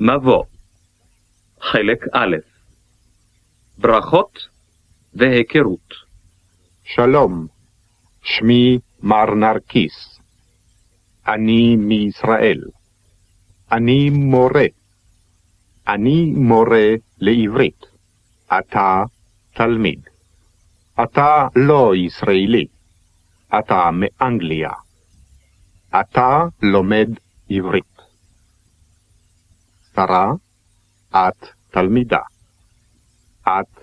מבוא חלק א' ברכות והיכרות שלום, שמי מר נרקיס. אני מישראל. אני מורה. אני מורה לעברית. אתה תלמיד. אתה לא ישראלי. אתה מאנגליה. אתה לומד עברית. שרה, את תלמידה. את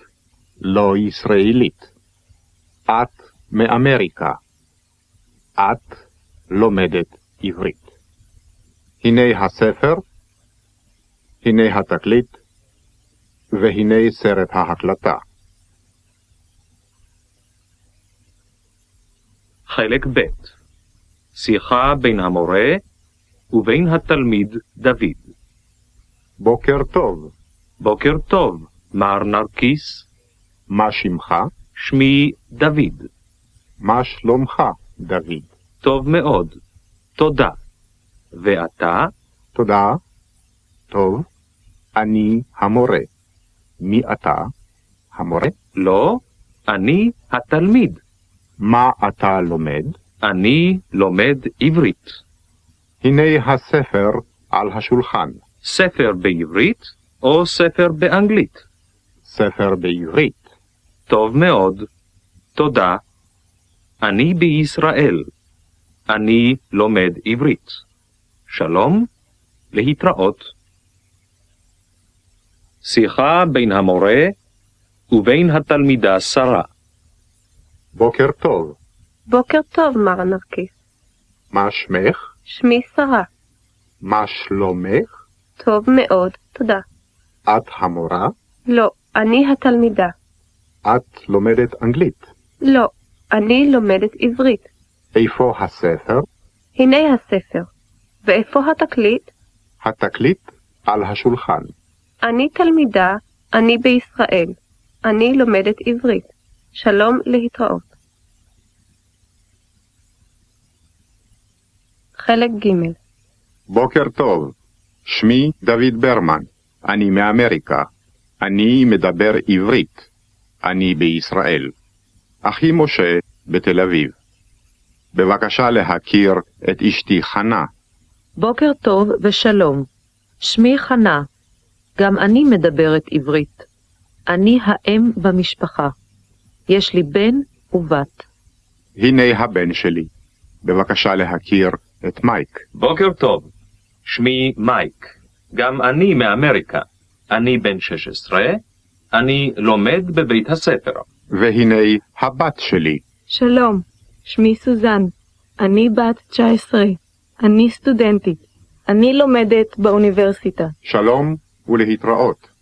לא ישראלית. את מאמריקה. את לומדת עברית. הנה הספר, הנה התקליט, והנה סרט ההקלטה. חלק ב' שיחה בין המורה ובין התלמיד דוד. בוקר טוב, בוקר טוב, מר נרקיס, מה שמך? שמי דוד. מה שלומך, דוד? טוב מאוד, תודה. ואתה? תודה. טוב, אני המורה. מי אתה? המורה? לא, אני התלמיד. מה אתה לומד? אני לומד עברית. הנה הספר על השולחן. ספר בעברית או ספר באנגלית? ספר בעברית. טוב מאוד, תודה. אני בישראל. אני לומד עברית. שלום, להתראות. שיחה בין המורה ובין התלמידה שרה. בוקר טוב. בוקר טוב, מר נרקיס. מה שמך? שמי שרה. מה שלומך? טוב מאוד, תודה. את המורה? לא, אני התלמידה. את לומדת אנגלית. לא, אני לומדת עברית. איפה הספר? הנה הספר. ואיפה התקליט? התקליט על השולחן. אני תלמידה, אני בישראל. אני לומדת עברית. שלום להתראות. חלק ג' בוקר טוב. שמי דוד ברמן. אני מאמריקה. אני מדבר עברית. אני בישראל. אחי משה בתל אביב. בבקשה להכיר את אשתי חנה. בוקר טוב ושלום. שמי חנה. גם אני מדברת עברית. אני האם במשפחה. יש לי בן ובת. הנה הבן שלי. בבקשה להכיר את מייק. בוקר טוב, שמי מייק. גם אני מאמריקה. אני בן 16, אני לומד בבית הספר. והנה הבת שלי. שלום, שמי סוזן. אני בת 19. אני סטודנטית. אני לומדת באוניברסיטה. שלום ולהתראות.